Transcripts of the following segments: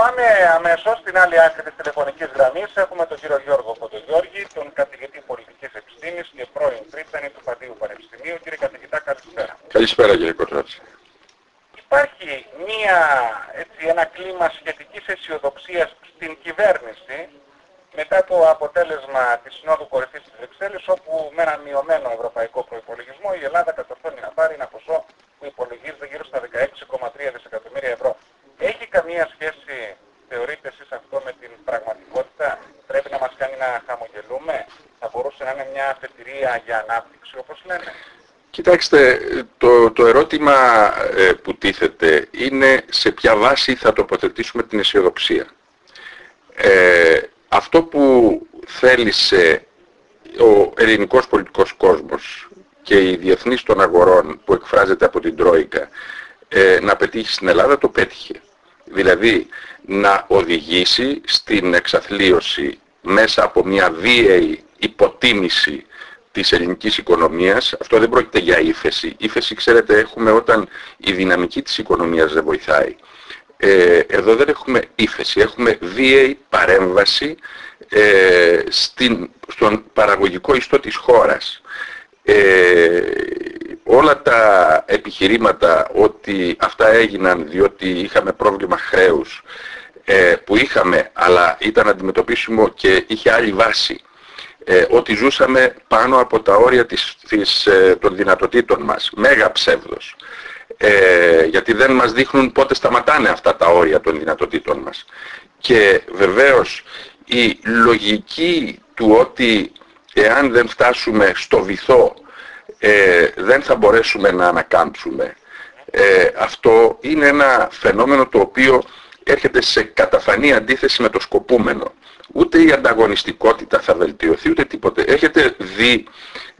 πάμε αμέσως στην άλλη άκρη της τηλεφωνικής γραμμής. Έχουμε τον κύριο Γιώργο Κοντογιώργη, τον καθηγητή πολιτικής επιστήμης και πρώην πρίτανη του Παντίου Πανεπιστημίου. Κύριε καθηγητά, καλησπέρα. Καλησπέρα κύριε Κοντράτση. Υπάρχει μία, έτσι, ένα κλίμα σχετικής αισιοδοξίας στην κυβέρνηση μετά το αποτέλεσμα της Συνόδου Κορυφής της Βρυξέλλης, όπου με ένα μειωμένο ευρωπαϊκό προϋπολογισμό η Ελλάδα κατορθώνει να πάρει ένα ποσό που υπολογίζεται γύρω στα 16,3 δισεκατομμύρια ευρώ. Έχει καμία σχέση, θεωρείτε εσείς αυτό με την πραγματικότητα, πρέπει να μας κάνει να χαμογελούμε, θα μπορούσε να είναι μια αφετηρία για ανάπτυξη όπως λένε. Κοιτάξτε, το, το ερώτημα ε, που τίθεται είναι σε ποια βάση θα τοποθετήσουμε την αισιοδοξία. Ε, αυτό που θέλησε ο ελληνικός πολιτικός κόσμος και η διεθνής των αγορών που εκφράζεται από την Τρόικα ε, να πετύχει στην Ελλάδα το πέτυχε. Δηλαδή να οδηγήσει στην εξαθλίωση μέσα από μια βίαιη υποτίμηση της ελληνικής οικονομίας. Αυτό δεν πρόκειται για ύφεση. Ύφεση, ξέρετε, έχουμε όταν η δυναμική της οικονομίας δεν βοηθάει. Ε, εδώ δεν έχουμε ύφεση, έχουμε βίαιη παρέμβαση ε, στην, στον παραγωγικό ιστό της χώρας. Ε, όλα τα επιχειρήματα ότι αυτά έγιναν διότι είχαμε πρόβλημα χρέους ε, που είχαμε αλλά ήταν αντιμετωπίσιμο και είχε άλλη βάση ε, ότι ζούσαμε πάνω από τα όρια της, της, των δυνατοτήτων μας. Μέγα ψεύδος ε, γιατί δεν μας δείχνουν πότε σταματάνε αυτά τα όρια των δυνατοτήτων μας. Και βεβαίως η λογική του ότι εάν δεν φτάσουμε στο βυθό ε, δεν θα μπορέσουμε να ανακάμψουμε. Ε, αυτό είναι ένα φαινόμενο το οποίο έρχεται σε καταφανή αντίθεση με το σκοπούμενο. Ούτε η ανταγωνιστικότητα θα βελτιωθεί, ούτε τίποτε. Έχετε δει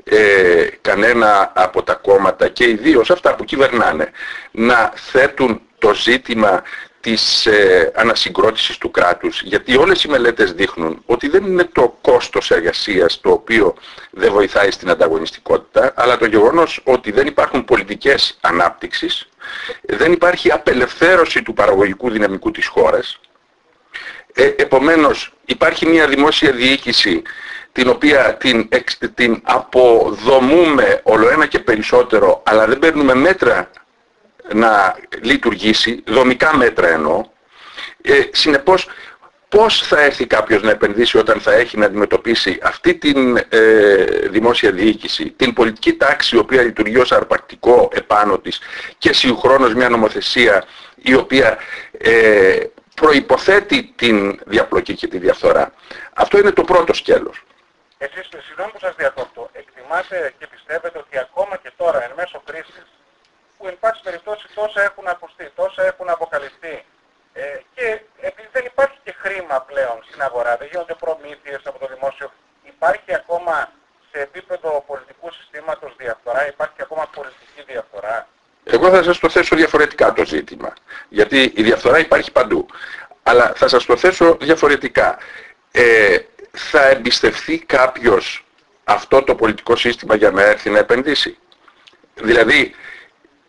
ε, κανένα από τα κόμματα και ιδίως αυτά που κυβερνάνε να θέτουν το ζήτημα της ε, ανασυγκρότησης του κράτους γιατί όλες οι μελέτες δείχνουν ότι δεν είναι το κόστος εργασίας το οποίο δεν βοηθάει στην ανταγωνιστικότητα αλλά το γεγονός ότι δεν υπάρχουν πολιτικές ανάπτυξης δεν υπάρχει απελευθέρωση του παραγωγικού δυναμικού της χώρας. Ε, επομένως υπάρχει μια δημόσια διοίκηση την οποία την, την αποδομούμε όλο ένα και περισσότερο, αλλά δεν παίρνουμε μέτρα να λειτουργήσει, δομικά μέτρα εννοώ, ε, συνεπώς πώς θα έρθει κάποιος να επενδύσει όταν θα έχει να αντιμετωπίσει αυτή την ε, δημόσια διοίκηση, την πολιτική τάξη η οποία λειτουργεί ως αρπακτικό επάνω της και συγχρόνως μια νομοθεσία η οποία ε, προϋποθέτει την διαπλοκή και τη διαφθορά. Αυτό είναι το πρώτο σκέλος. Εσείς, συγγνώμη που σας διακόπτω, εκτιμάτε και πιστεύετε ότι ακόμα και τώρα, εν μέσω κρίσης, που εν πάση περιπτώσει τόσα έχουν ακουστεί, τόσα έχουν αποκαλυφθεί ε, και επειδή δεν υπάρχει και χρήμα πλέον στην αγορά, δεν γίνονται προμήθειες από το δημόσιο, υπάρχει ακόμα σε επίπεδο πολιτικού συστήματος διαφθορά, υπάρχει ακόμα πολιτική διαφθορά. Εγώ θα σας το θέσω διαφορετικά το ζήτημα, γιατί η διαφθορά υπάρχει παντού. Αλλά θα σας το θέσω διαφορετικά. Ε, θα εμπιστευτεί κάποιος αυτό το πολιτικό σύστημα για να έρθει να επενδύσει; Δηλαδή,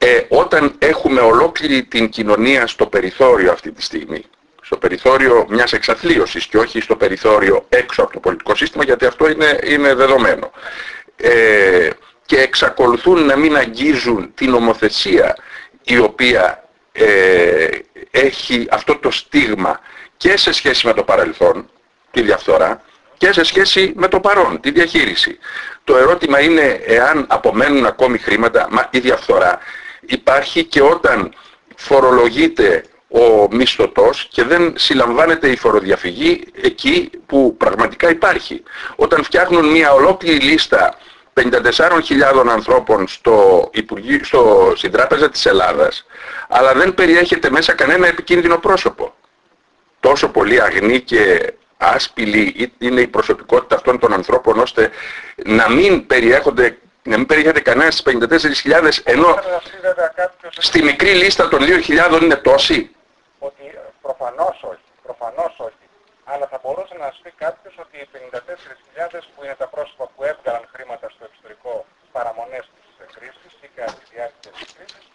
ε, όταν έχουμε ολόκληρη την κοινωνία στο περιθώριο αυτή τη στιγμή, στο περιθώριο μιας εξαθλίωσης και όχι στο περιθώριο έξω από το πολιτικό σύστημα, γιατί αυτό είναι, είναι δεδομένο. Ε, και εξακολουθούν να μην αγγίζουν την ομοθεσία η οποία ε, έχει αυτό το στίγμα και σε σχέση με το παρελθόν, τη διαφθορά, και σε σχέση με το παρόν, τη διαχείριση. Το ερώτημα είναι εάν απομένουν ακόμη χρήματα, μα η διαφθορά υπάρχει και όταν φορολογείται ο μισθωτός και δεν συλλαμβάνεται η φοροδιαφυγή εκεί που πραγματικά υπάρχει. Όταν φτιάχνουν μια ολόκληρη λίστα 54.000 ανθρώπων στο, Υπουργείο, στο, στην Τράπεζα της Ελλάδας, αλλά δεν περιέχεται μέσα κανένα επικίνδυνο πρόσωπο. Τόσο πολύ αγνή και άσπηλη είναι η προσωπικότητα αυτών των ανθρώπων ώστε να μην περιέχονται να μην περιέχεται κανένας στις 54.000 ενώ στη μικρή λίστα των 2.000 είναι τόσοι. Ότι προφανώς όχι, προφανώς όχι. Αλλά θα μπορούσε να σου πει κάποιος ότι οι 54.000 που είναι τα πρόσωπα που έβγαλαν χρήματα στο εξωτερικό παραμονές της κρίσης ή κατά τη διάρκεια της κρίσης,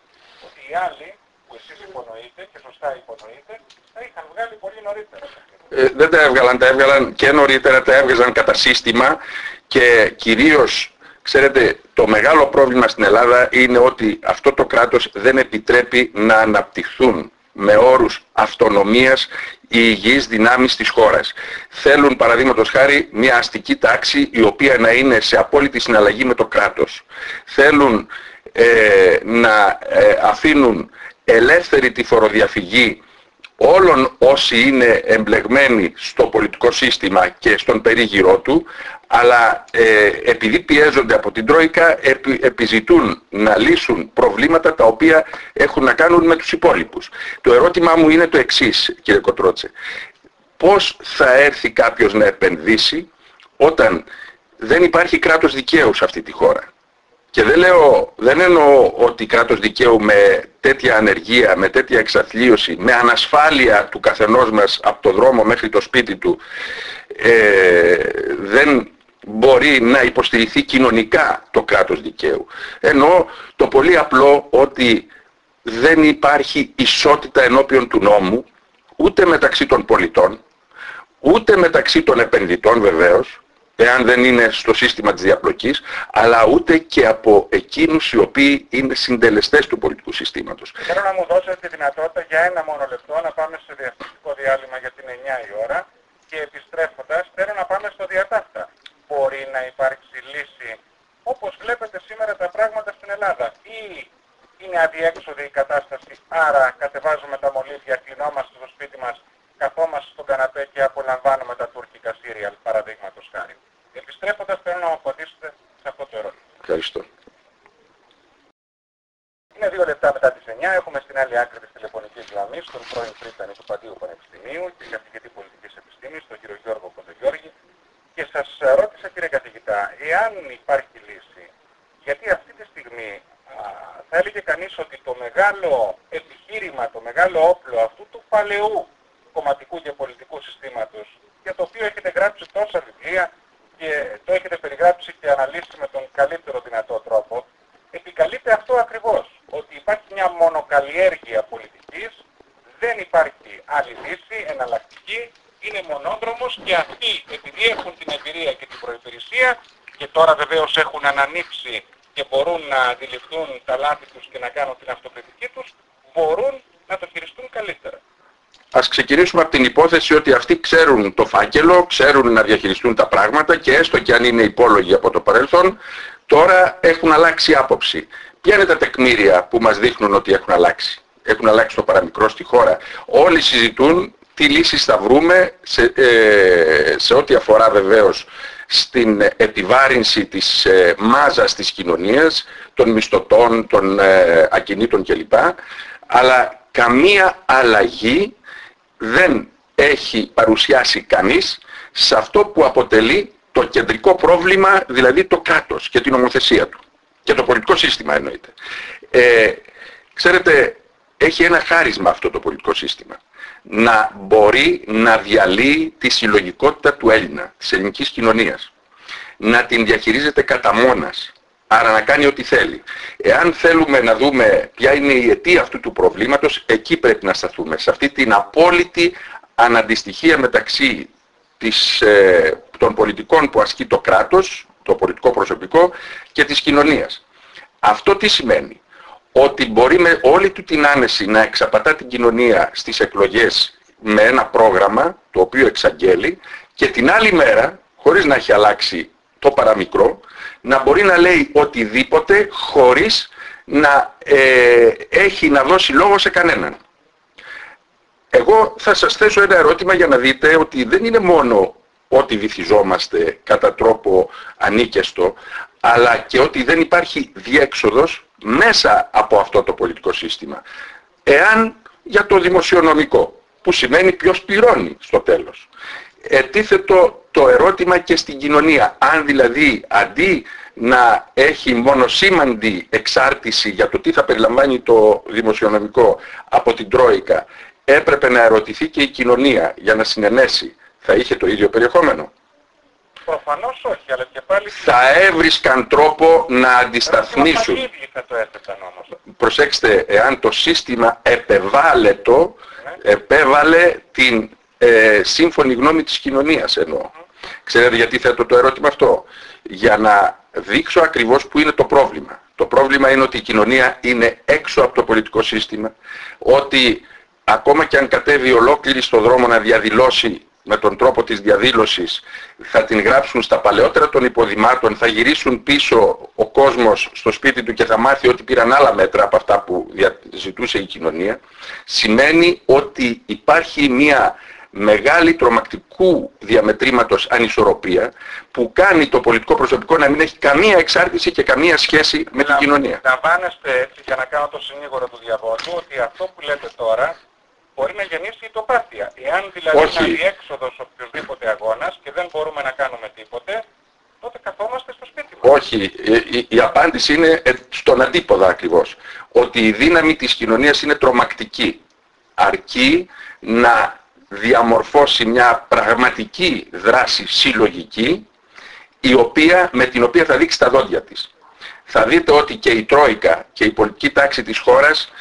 ότι οι άλλοι που εσείς υπονοείτε και σωστά υπονοείτε, θα είχαν βγάλει πολύ νωρίτερα. Ε, δεν τα έβγαλαν, τα έβγαλαν και νωρίτερα, τα έβγαζαν κατά σύστημα και κυρίως, ξέρετε, το μεγάλο πρόβλημα στην Ελλάδα είναι ότι αυτό το κράτος δεν επιτρέπει να αναπτυχθούν με όρους αυτονομίας οι υγιείς δυνάμεις της χώρας. Θέλουν παραδείγματος χάρη μια αστική τάξη η οποία να είναι σε απόλυτη συναλλαγή με το κράτος. Θέλουν ε, να ε, αφήνουν ελεύθερη τη φοροδιαφυγή όλων όσοι είναι εμπλεγμένοι στο πολιτικό σύστημα και στον περίγυρό του, αλλά ε, επειδή πιέζονται από την Τρόικα επιζητούν να λύσουν προβλήματα τα οποία έχουν να κάνουν με τους υπόλοιπους. Το ερώτημά μου είναι το εξής, κύριε Κοτρότσε. Πώς θα έρθει κάποιος να επενδύσει όταν δεν υπάρχει κράτος δικαίου σε αυτή τη χώρα; Και δεν, λέω, δεν εννοώ ότι κράτος δικαίου με τέτοια ανεργία, με τέτοια εξαθλίωση, με ανασφάλεια του καθενός μας από το δρόμο μέχρι το σπίτι του, ε, δεν μπορεί να υποστηριχθεί κοινωνικά το κράτος δικαίου. Εννοώ το πολύ απλό ότι δεν υπάρχει ισότητα ενώπιον του νόμου, ούτε μεταξύ των πολιτών, ούτε μεταξύ των επενδυτών βεβαίως, εάν δεν είναι στο σύστημα της διαπλοκής, αλλά ούτε και από εκείνους οι οποίοι είναι συντελεστές του πολιτικού συστήματος. Θέλω να μου δώσετε τη δυνατότητα για ένα μόνο λεπτό να πάμε σε διαφορετικό διάλειμμα για την 9 η ώρα και επιστρέφοντας θέλω να πάμε στο διατάφτα. Μπορεί να υπάρξει λύση όπως βλέπετε σήμερα τα πράγματα στην Ελλάδα ή είναι αδιέξοδη η κατάσταση, άρα κατεβάζουμε τα μολύβια, κλεινόμαστε στο σπίτι μας καθόμαστε στον καναπέ και απολαμβάνουμε τα τουρκικά σύριαλ, παραδείγματος χάρη. Επιστρέφοντας, θέλω να μου απαντήσετε σε αυτό το ερώτημα. Ευχαριστώ. Είναι δύο λεπτά μετά τις 9. Έχουμε στην άλλη άκρη της τηλεφωνικής γραμμής τον πρώην πρίτανη του Παντίου Πανεπιστημίου και καθηγητή πολιτικής επιστήμης, τον κύριο Γιώργο Κοντογιώργη. Και σας ρώτησα κύριε καθηγητά, εάν υπάρχει λύση, γιατί αυτή τη στιγμή α, θα έλεγε κανείς ότι το μεγάλο επιχείρημα, το μεγάλο όπλο αυτού του παλαιού κομματικού και πολιτικού συστήματος για το οποίο έχετε γράψει τόσα βιβλία και το έχετε περιγράψει και αναλύσει με τον καλύτερο δυνατό τρόπο, επικαλείται αυτό ακριβώς, ότι υπάρχει μια μονοκαλλιέργεια πολιτικής, δεν υπάρχει άλλη λύση, εναλλακτική, είναι μονόδρομος και αυτοί επειδή έχουν την εμπειρία και την προϋπηρεσία και τώρα βεβαίως έχουν ανανύψει και μπορούν να αντιληφθούν τα λάθη τους και να κάνουν την αυτοκριτική τους, μπορούν να το χειριστούν καλύτερα. Ας ξεκινήσουμε από την υπόθεση ότι αυτοί ξέρουν το φάκελο, ξέρουν να διαχειριστούν τα πράγματα και έστω και αν είναι υπόλογοι από το παρελθόν, τώρα έχουν αλλάξει άποψη. Ποια είναι τα τεκμήρια που μας δείχνουν ότι έχουν αλλάξει; Έχουν αλλάξει το παραμικρό στη χώρα. Όλοι συζητούν τι λύσεις θα βρούμε σε, ε, σε ό,τι αφορά βεβαίως στην επιβάρυνση της ε, μάζας της κοινωνίας, των μισθωτών, των ε, ακινήτων κλπ. Αλλά καμία αλλαγή δεν έχει παρουσιάσει κανείς σε αυτό που αποτελεί το κεντρικό πρόβλημα, δηλαδή το κράτος και την ομοθεσία του. Και το πολιτικό σύστημα εννοείται. Ε, ξέρετε, έχει ένα χάρισμα αυτό το πολιτικό σύστημα. Να μπορεί να διαλύει τη συλλογικότητα του Έλληνα, της ελληνικής κοινωνίας. Να την διαχειρίζεται κατά μόνας. Άρα να κάνει ό,τι θέλει. Εάν θέλουμε να δούμε ποια είναι η αιτία αυτού του προβλήματος, εκεί πρέπει να σταθούμε. Σε αυτή την απόλυτη αναντιστοιχία μεταξύ της, ε, των πολιτικών που ασκεί το κράτος, το πολιτικό προσωπικό και της κοινωνίας. Αυτό τι σημαίνει; Ότι μπορεί με όλη του την άνεση να εξαπατά την κοινωνία στις εκλογές με ένα πρόγραμμα το οποίο εξαγγέλει και την άλλη μέρα, χωρίς να έχει αλλάξει το παραμικρό, να μπορεί να λέει οτιδήποτε χωρίς να ε, έχει να δώσει λόγο σε κανέναν. Εγώ θα σας θέσω ένα ερώτημα για να δείτε ότι δεν είναι μόνο ότι βυθιζόμαστε κατά τρόπο ανίκεστο, αλλά και ότι δεν υπάρχει διέξοδος μέσα από αυτό το πολιτικό σύστημα. Εάν για το δημοσιονομικό, που σημαίνει ποιος πληρώνει στο τέλος ετίθετο το ερώτημα και στην κοινωνία. Αν δηλαδή αντί να έχει μονοσήμαντη εξάρτηση για το τι θα περιλαμβάνει το δημοσιονομικό από την Τρόικα, έπρεπε να ερωτηθεί και η κοινωνία για να συνενέσει, θα είχε το ίδιο περιεχόμενο. Προφανώς όχι, αλλά και πάλι... Θα έβρισκαν τρόπο να αντισταθμίσουν. θα το έθεταν όμως. Προσέξτε, εάν το σύστημα επεβάλλετο, ναι. επέβαλε την ε, σύμφωνη γνώμη της κοινωνίας εννοώ. Ξέρετε γιατί θέτω το ερώτημα αυτό; Για να δείξω ακριβώς που είναι το πρόβλημα. Το πρόβλημα είναι ότι η κοινωνία είναι έξω από το πολιτικό σύστημα, ότι ακόμα και αν κατέβει ολόκληρη στο δρόμο να διαδηλώσει με τον τρόπο της διαδήλωσης θα την γράψουν στα παλαιότερα των υποδημάτων, θα γυρίσουν πίσω ο κόσμος στο σπίτι του και θα μάθει ότι πήραν άλλα μέτρα από αυτά που ζητούσε η κοινωνία, σημαίνει ότι υπάρχει μια μεγάλη τρομακτικού διαμετρήματος ανισορροπία που κάνει το πολιτικό προσωπικό να μην έχει καμία εξάρτηση και καμία σχέση με την κοινωνία. Λαμβάνεστε έτσι για να κάνω το συνήγορο του διαβόλου ότι αυτό που λέτε τώρα μπορεί να γεννήσει τοπάθεια. Εάν δηλαδή Όχι. είναι αδιέξοδος οποιοδήποτε αγώνας και δεν μπορούμε να κάνουμε τίποτε, τότε καθόμαστε στο σπίτι μας. Όχι, η, η, η απάντηση είναι ε, στον αντίποδα ακριβώς. Ότι η δύναμη της κοινωνίας είναι τρομακτική. Αρκεί να διαμορφώσει μια πραγματική δράση συλλογική η οποία, με την οποία θα δείξει τα δόντια της. Θα δείτε ότι και η Τρόικα και η πολιτική τάξη της χώρας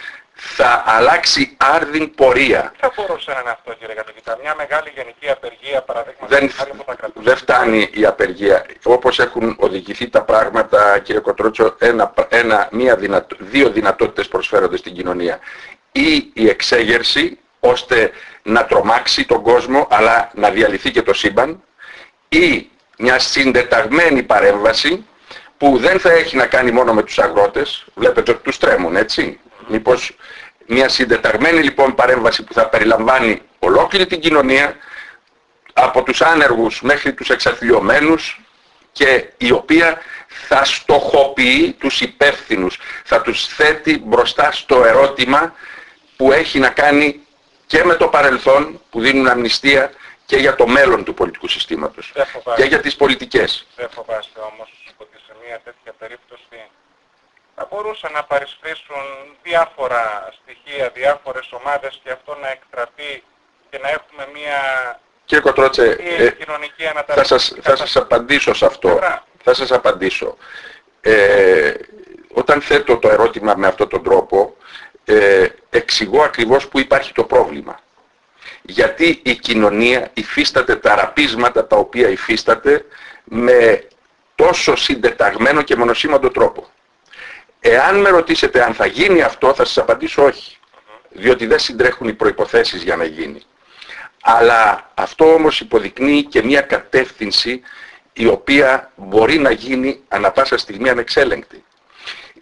θα αλλάξει άρδιν πορεία. Θα μπορούσε να είναι αυτό κύριε Κατοκητά. Μια μεγάλη γενική απεργία παραδείγματος δεν, δεν φτάνει η απεργία. Όπως έχουν οδηγηθεί τα πράγματα κύριε Κοτρότσο, ένα, ένα, μία δυνατο, δύο δυνατότητες προσφέρονται στην κοινωνία. Ή η εξέγερση ώστε να τρομάξει τον κόσμο αλλά να διαλυθεί και το σύμπαν ή μια συντεταγμένη παρέμβαση που δεν θα έχει να κάνει μόνο με τους αγρότες, βλέπετε ότι τους τρέμουν έτσι, μήπως μια συντεταγμένη λοιπόν παρέμβαση που θα περιλαμβάνει ολόκληρη την κοινωνία από τους άνεργους μέχρι τους εξαθλειωμένους και η οποία θα στοχοποιεί τους υπεύθυνους, θα τους θέτει μπροστά στο ερώτημα που έχει να κάνει και με το παρελθόν που δίνουν αμνηστία και για το μέλλον του πολιτικού συστήματος και για τις πολιτικές. Δεν φοβάστε όμως ότι σε μια τέτοια περίπτωση θα μπορούσαν να παρισφρήσουν διάφορα στοιχεία, διάφορες ομάδες και αυτό να εκτραπεί και να έχουμε μια Κύριε Κοτρότσε, ε, κοινωνική θα, σας, θα σας απαντήσω σε αυτό. Θα σας απαντήσω. Ε, όταν θέτω το ερώτημα με αυτόν τον τρόπο, ε, εξηγώ ακριβώς που υπάρχει το πρόβλημα. Γιατί η κοινωνία υφίσταται τα ραπίσματα τα οποία υφίσταται με τόσο συντεταγμένο και μονοσήμαντο τρόπο. Εάν με ρωτήσετε αν θα γίνει αυτό θα σας απαντήσω όχι. Διότι δεν συντρέχουν οι προϋποθέσεις για να γίνει. Αλλά αυτό όμως υποδεικνύει και μια κατεύθυνση η οποία μπορεί να γίνει ανα πάσα στιγμή ανεξέλεγκτη.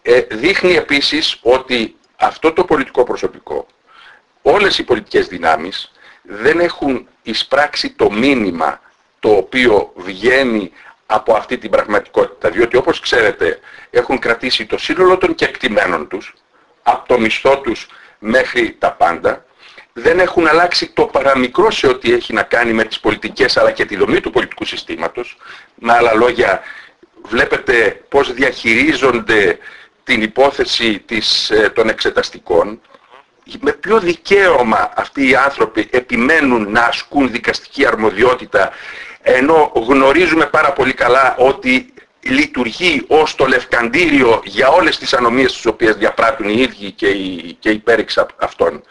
Ε, δείχνει επίσης ότι αυτό το πολιτικό προσωπικό, όλες οι πολιτικές δυνάμεις δεν έχουν εισπράξει το μήνυμα το οποίο βγαίνει από αυτή την πραγματικότητα. Διότι όπως ξέρετε έχουν κρατήσει το σύνολο των κεκτημένων τους, από το μισθό τους μέχρι τα πάντα, δεν έχουν αλλάξει το παραμικρό σε ό,τι έχει να κάνει με τις πολιτικές αλλά και τη δομή του πολιτικού συστήματος. Με άλλα λόγια, βλέπετε πώς διαχειρίζονται την υπόθεση της, ε, των εξεταστικών, με ποιο δικαίωμα αυτοί οι άνθρωποι επιμένουν να ασκούν δικαστική αρμοδιότητα ενώ γνωρίζουμε πάρα πολύ καλά ότι λειτουργεί ως το λευκαντήριο για όλες τις ανομίες τις οποίες διαπράττουν οι ίδιοι και οι, και οι αυτών.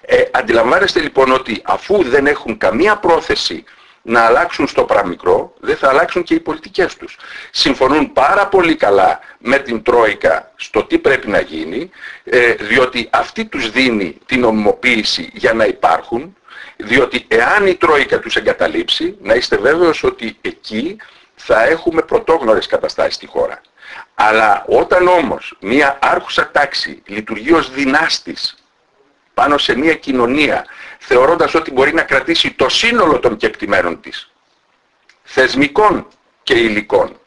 Ε, αντιλαμβάνεστε λοιπόν ότι αφού δεν έχουν καμία πρόθεση να αλλάξουν στο παραμικρό, δεν θα αλλάξουν και οι πολιτικές τους. Συμφωνούν πάρα πολύ καλά με την Τρόικα στο τι πρέπει να γίνει, ε, διότι αυτή τους δίνει την ομοποίηση για να υπάρχουν, διότι εάν η Τρόικα τους εγκαταλείψει, να είστε βέβαιος ότι εκεί θα έχουμε πρωτόγνωρες καταστάσεις στη χώρα. Αλλά όταν όμως μια άρχουσα τάξη λειτουργεί ως δυνάστης πάνω σε μια κοινωνία θεωρώντας ότι μπορεί να κρατήσει το σύνολο των κεκτημένων της, θεσμικών και υλικών,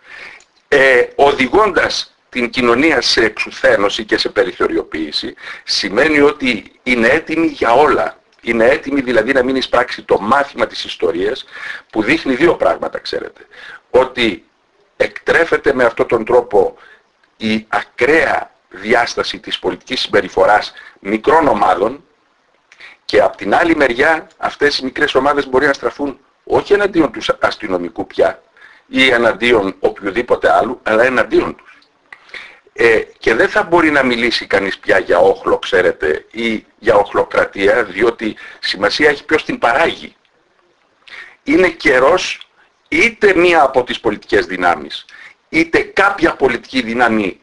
ε, οδηγώντας την κοινωνία σε εξουθένωση και σε περιθωριοποίηση, σημαίνει ότι είναι έτοιμη για όλα. Είναι έτοιμη δηλαδή να μην εισπράξει το μάθημα της ιστορίας που δείχνει δύο πράγματα, ξέρετε. Ότι εκτρέφεται με αυτόν τον τρόπο η ακραία διάσταση της πολιτικής συμπεριφοράς μικρών ομάδων και από την άλλη μεριά αυτές οι μικρές ομάδες μπορεί να στραφούν όχι εναντίον τους αστυνομικού πια, ή εναντίον οποιοδήποτε άλλου, αλλά εναντίον τους. Ε, και δεν θα μπορεί να μιλήσει κανείς πια για όχλο, ξέρετε, ή για οχλοκρατία, διότι σημασία έχει ποιος την παράγει. Είναι καιρός είτε μία από τις πολιτικές δυνάμεις, είτε κάποια πολιτική δύναμη,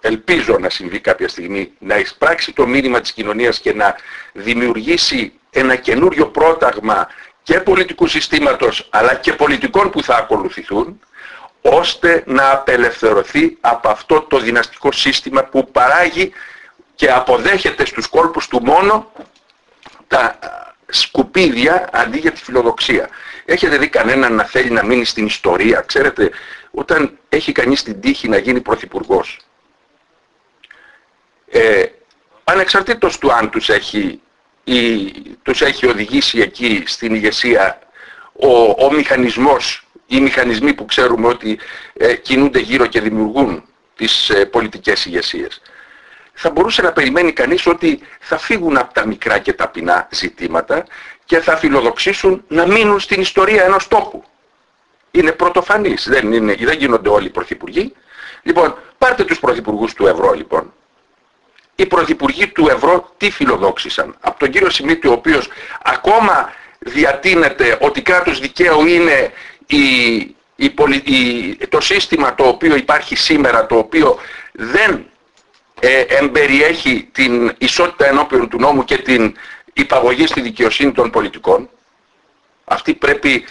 ελπίζω να συμβεί κάποια στιγμή, να εισπράξει το μήνυμα της κοινωνίας και να δημιουργήσει ένα καινούριο πρόταγμα και πολιτικού συστήματος αλλά και πολιτικών που θα ακολουθηθούν ώστε να απελευθερωθεί από αυτό το δυναστικό σύστημα που παράγει και αποδέχεται στους κόλπους του μόνο τα σκουπίδια αντί για τη φιλοδοξία. Έχετε δει κανέναν να θέλει να μείνει στην ιστορία. Ξέρετε, όταν έχει κανείς την τύχη να γίνει πρωθυπουργός, ε, ανεξαρτήτως του αν τους έχει, ή, τους έχει οδηγήσει εκεί στην ηγεσία ο, ο μηχανισμός, οι μηχανισμοί που ξέρουμε ότι ε, κινούνται γύρω και δημιουργούν τις ε, πολιτικές ηγεσίες. Θα μπορούσε να περιμένει κανείς ότι θα φύγουν από τα μικρά και ταπεινά ζητήματα και θα φιλοδοξήσουν να μείνουν στην ιστορία ενός τόπου. Είναι πρωτοφανής, δεν, είναι, δεν γίνονται όλοι οι πρωθυπουργοί. Λοιπόν, πάρτε τους πρωθυπουργούς του ευρώ λοιπόν. Οι πρωθυπουργοί του ευρώ τι φιλοδόξησαν; Από τον κύριο Σιμίτη ο οποίος ακόμα διατείνεται ότι κράτος δικαίου είναι η, η, το σύστημα το οποίο υπάρχει σήμερα, το οποίο δεν ε, εμπεριέχει την ισότητα ενώπιον του νόμου και την υπαγωγή στη δικαιοσύνη των πολιτικών. Αυτή πρέπει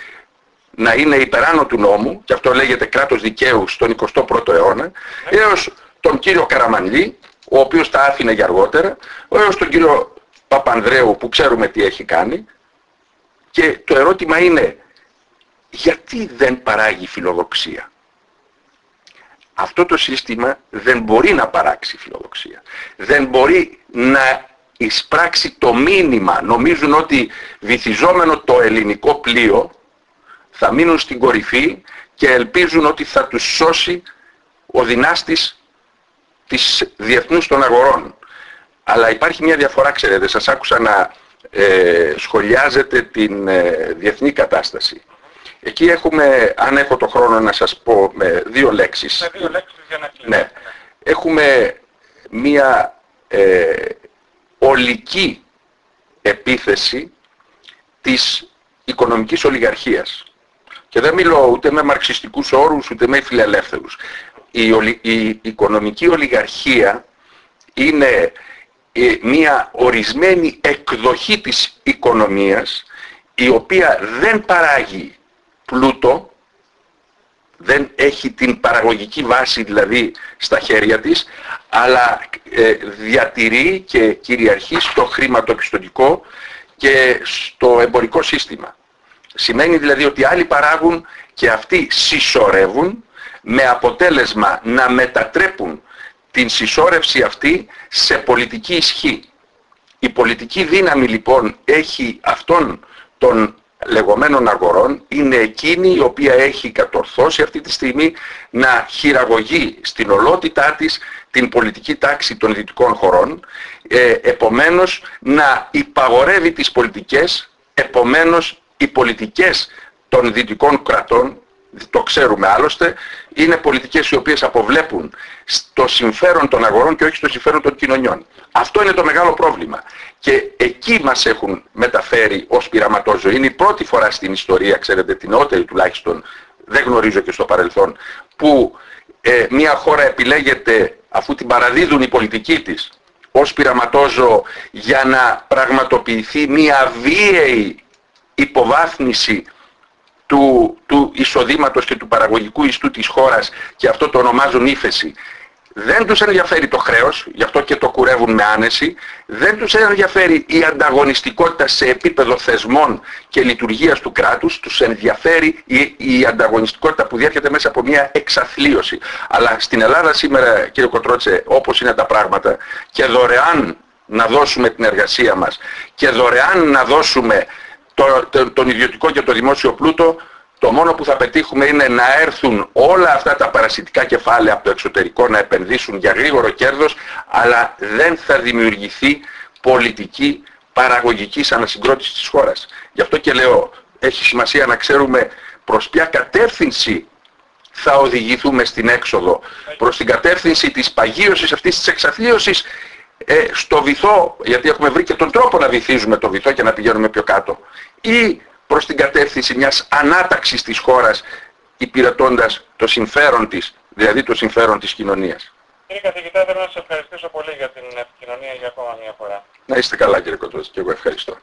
να είναι υπεράνω του νόμου, και αυτό λέγεται κράτος δικαίου στον 21ο αιώνα, έως τον κύριο Καραμανλή, ο οποίος τα άφηνε για αργότερα, έως τον κύριο Παπανδρέου που ξέρουμε τι έχει κάνει. Και το ερώτημα είναι, γιατί δεν παράγει φιλοδοξία; Αυτό το σύστημα δεν μπορεί να παράξει φιλοδοξία. Δεν μπορεί να εισπράξει το μήνυμα. Νομίζουν ότι βυθιζόμενο το ελληνικό πλοίο θα μείνουν στην κορυφή και ελπίζουν ότι θα τους σώσει ο δυνάστης της διεθνούς των αγορών. Αλλά υπάρχει μια διαφορά, ξέρετε, σας άκουσα να ε, σχολιάζετε την ε, διεθνή κατάσταση. Εκεί έχουμε, αν έχω το χρόνο να σας πω με δύο λέξεις. Με δύο λέξεις για να Ναι. Έχουμε μία ε, ολική επίθεση της οικονομικής ολιγαρχίας. Και δεν μιλώ ούτε με μαρξιστικούς όρους ούτε με φιλελεύθερους. Η, η οικονομική ολιγαρχία είναι ε, μία ορισμένη εκδοχή της οικονομίας η οποία δεν παράγει πλούτο, δεν έχει την παραγωγική βάση δηλαδή στα χέρια της, αλλά ε, διατηρεί και κυριαρχεί στο χρηματοπιστωτικό και στο εμπορικό σύστημα. Σημαίνει δηλαδή ότι άλλοι παράγουν και αυτοί συσσωρεύουν με αποτέλεσμα να μετατρέπουν την συσσόρευση αυτή σε πολιτική ισχύ. Η πολιτική δύναμη λοιπόν έχει αυτόν τον λεγόμενων αγορών είναι εκείνη η οποία έχει κατορθώσει αυτή τη στιγμή να χειραγωγεί στην ολότητά της την πολιτική τάξη των δυτικών χωρών, ε, επομένως να υπαγορεύει τις πολιτικές, επομένως οι πολιτικές των δυτικών κρατών, το ξέρουμε άλλωστε, είναι πολιτικές οι οποίες αποβλέπουν στο συμφέρον των αγορών και όχι στο συμφέρον των κοινωνιών. Αυτό είναι το μεγάλο πρόβλημα. Και εκεί μας έχουν μεταφέρει ως πειραματόζωο. Είναι η πρώτη φορά στην ιστορία, ξέρετε, την νεότερη τουλάχιστον, δεν γνωρίζω και στο παρελθόν, που ε, μια χώρα επιλέγεται αφού την παραδίδουν οι πολιτικοί της ως πειραματόζωο για να πραγματοποιηθεί μια βίαιη υποβάθμιση του, του εισοδήματος και του παραγωγικού ιστού της χώρας και αυτό το ονομάζουν ύφεση δεν τους ενδιαφέρει το χρέος, γι' αυτό και το κουρεύουν με άνεση, δεν τους ενδιαφέρει η ανταγωνιστικότητα σε επίπεδο θεσμών και λειτουργίας του κράτους, τους ενδιαφέρει η, η ανταγωνιστικότητα που διέρχεται μέσα από μια εξαθλίωση. Αλλά στην Ελλάδα σήμερα, κύριε Κοτρότσε, όπως είναι τα πράγματα και δωρεάν να δώσουμε την εργασία μας και δωρεάν να δώσουμε το, τον ιδιωτικό και το δημόσιο πλούτο, το μόνο που θα πετύχουμε είναι να έρθουν όλα αυτά τα παρασιτικά κεφάλαια από το εξωτερικό να επενδύσουν για γρήγορο κέρδος, αλλά δεν θα δημιουργηθεί πολιτική παραγωγικής ανασυγκρότησης της χώρας. Γι' αυτό και λέω, έχει σημασία να ξέρουμε προς ποια κατεύθυνση θα οδηγηθούμε στην έξοδο, προς την κατεύθυνση της παγίωσης αυτής της εξαθλίωσης ε, στο βυθό, γιατί έχουμε βρει και τον τρόπο να βυθίζουμε το βυθό και να πηγαίνουμε πιο κάτω, ή προς την κατεύθυνση μιας ανάταξης της χώρας υπηρετώντας το συμφέρον της, δηλαδή το συμφέρον της κοινωνίας. Κύριε καθηγητά, θέλω να σας ευχαριστήσω πολύ για την επικοινωνία για ακόμα μια φορά. Να είστε καλά κύριε Κοτρός και εγώ ευχαριστώ.